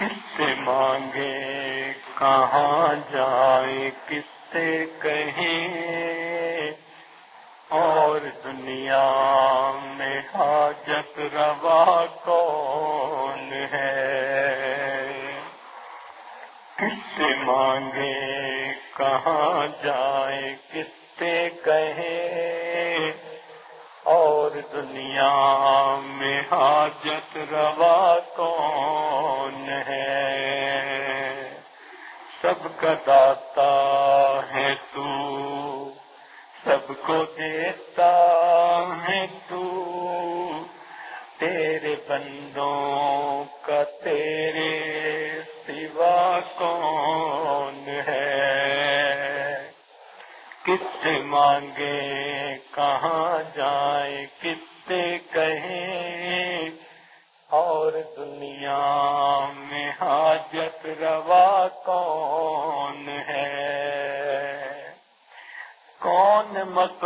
کس سے مانگے کہاں جائے، کس سے کہیں؟ اور دنیا میں حاجت روا کون ہے؟ کس سے مانگے، کہاں جائے، کس سے کہے اور دنیا میں حاجت روا کون ہے۔ سب کا داتا ہے تو، سب کو دیتا ہے تو۔ تیرے بندوں کا تیرے سوا کون ہے؟ کس سے مانگے، کہاں جائے کس سے کہیں؟ اور دنیا میں حاجت روا کون ہے؟ کون مت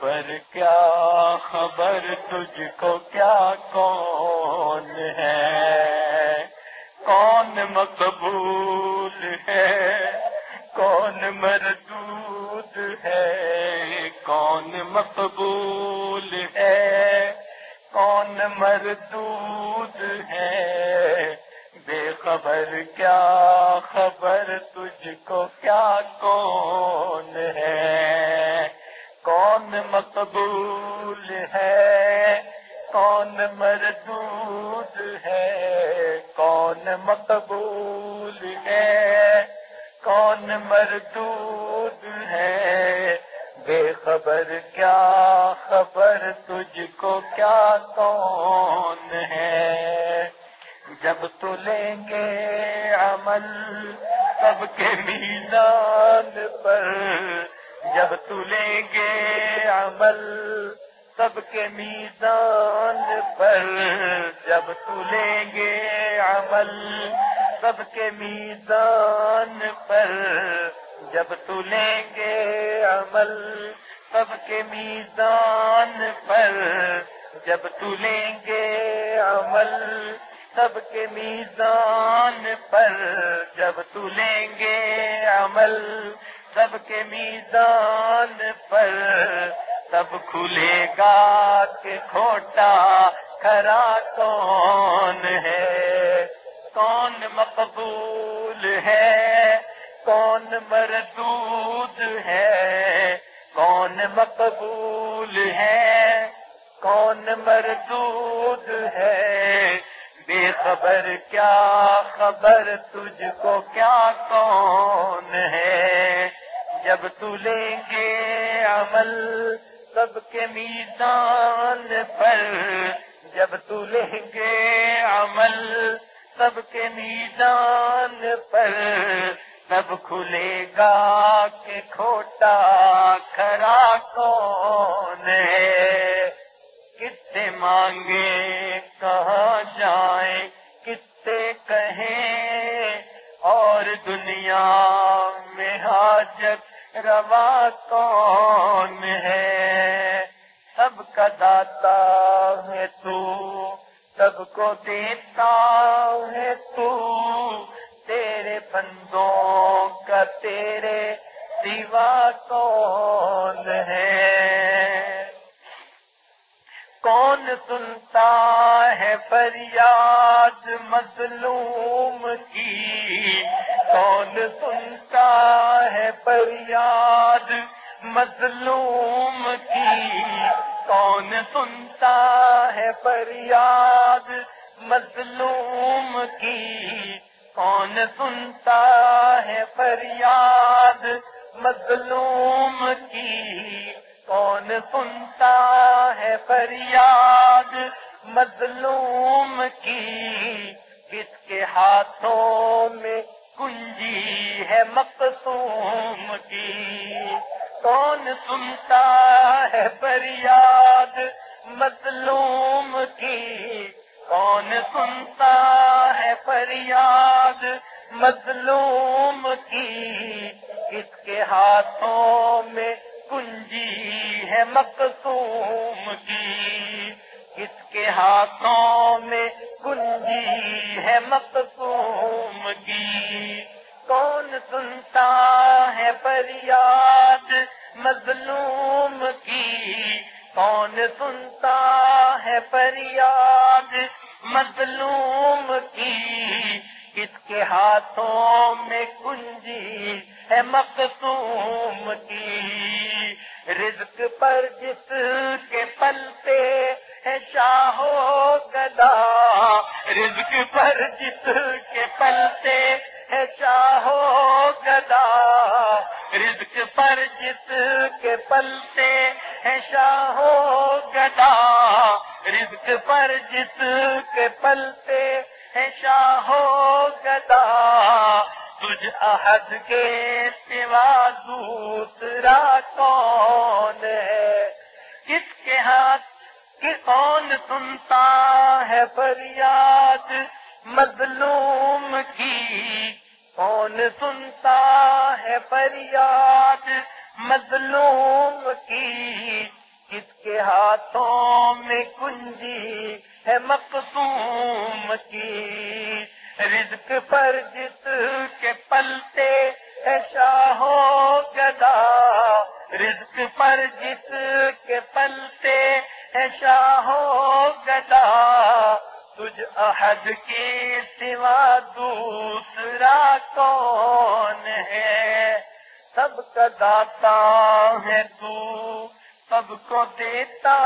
خبر کیا، خبر تجھ کو کیا، کون ہے؟ کون مقبول ہے؟ کون مردود ہے؟ کون مقبول ہے؟ کون مردود ہے؟ بے خبر کیا، خبر تجھ کو کیا، کون مقبول ہے؟ کون مردود ہے؟ کون مقبول ہے؟ کون مردود ہے؟ بے خبر کیا خبر؟ تجھ کو کیا کون ہے؟ جب تو لیں گے عمل، سب کے میدان پر جب تو لیں گے عمل، سب کے میدان پر۔ جب تو لیں گے عمل، سب کے میدان پر۔ جب تو لیں گے عمل، سب کے میدان پر۔ جب تو لیں گے عمل، سب کے میزان پر۔ جب تو لیں گے عمل سب کے میزان پر تب کھلے گا کہ کھوٹا کھرا کون ہے؟ کون مقبول ہے؟ کون مردود ہے؟ کون مقبول ہے؟ کون مردود ہے؟ بے خبر کیا خبر؟ تجھ کو کیا کون ہے؟ جب تو لیں گے عمل سب کے میدان پر۔ جب تو لیں گے عمل سب کے میدان پر۔ تب کھلے گا کہ کھوٹا کھرا کون ہے۔ کس سے مانگے کہاں جائیں کس سے کہیں اور دنیا میں حاجت روا کون ہے؟ سب کا داتا ہے تو، سب کو دیتا ہے تو۔ تیرے بندوں کا تیرے سوا کون ہے؟ کون سنتا ہے فریاد مظلوم کی؟ کون سنتا ہے فریاد مظلوم کی؟ کون سنتا ہے فریاد مظلوم کی؟ کون سنتا ہے فریاد مظلوم کی؟ کون سنتا ہے فریاد مظلوم کی؟ کس کے ہاتھوں میں کنجی ہے مقصوم کی۔ کون سنتا ہے فریاد مظلوم کی۔ کون سنتا ہے فریاد مظلوم کی۔ کس کے ہاتھوں میں کنجی ہے مقصوم کی۔ کس کے ہاتھوں میں کنجی ہے مقصوم کی۔ کون سنتا ہے فریاد مظلوم کی؟ کون سنتا ہے فریاد مظلوم کی؟ کس کے ہاتھوں میں کنجی ہے مقصوم کی۔ رزق پر جس کے پلتے ہے شاہو گدا، رزق پر جس کے پلتے ہے چاہو گدا۔ رزق پر جس کے پلتے ہے شاہو گدا۔ رزق پر جس کے پلتے ہے شاہو گدا۔ تجھ عہد کے سوا دوسرا کون ہے؟ کس کے ہاتھ کہ کون سنتا ہے فریاد مظلوم کی؟ کون سنتا ہے فریاد مظلوم کی؟ کس کے ہاتھوں میں کنجی ہے مقصوم کی؟ رزق پر جس کے پلتے ہے شاہو گدا، رزق پر جس کے پلتے شاہو گدا، تجھ عہد کی سوا دوسرا کون ہے؟ سب کا داتا ہے تو، سب کو دیتا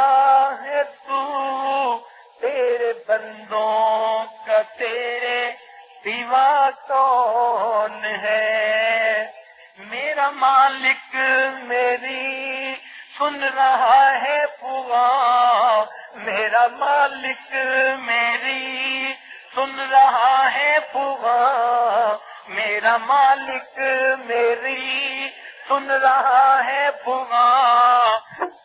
ہے تو۔ تیرے بندوں کا تیرے سوا کون ہے؟ میرا مالک میری سن رہا ہے میرا مالک میری سن رہا ہے پوا۔ میرا مالک میری سن رہا ہے پوا۔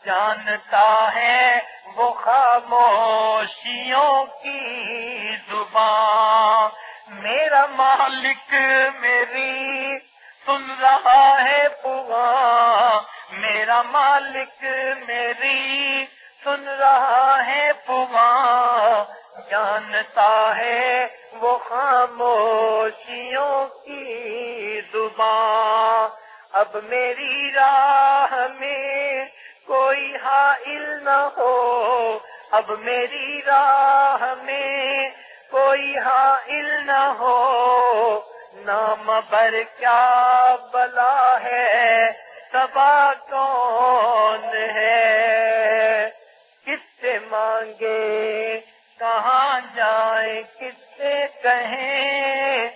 جانتا ہے وہ خاموشیوں کی زبان میرا مالک میری سن رہا ہے پوا۔ میرا مالک میری سن رہا ہے پوا جانتا ہے وہ خاموشیوں کی زبان اب میری راہ میں کوئی حائل نہ ہو۔ اب میری راہ میں کوئی حائل نہ ہو۔ نام بر کیا بلا ہے؟ سبا کون ہے؟ مانگے۔ کہاں جائیں کس سے کہیں۔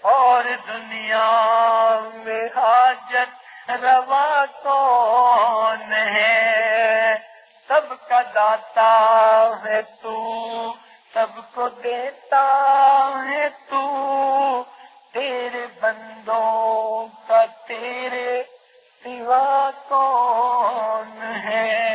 اور دنیا میں حاجت روا کون ہے سب کا داتا ہے تو، سب کو دیتا ہے تو۔ تیرے بندوں کا تیرے سوا کون ہے؟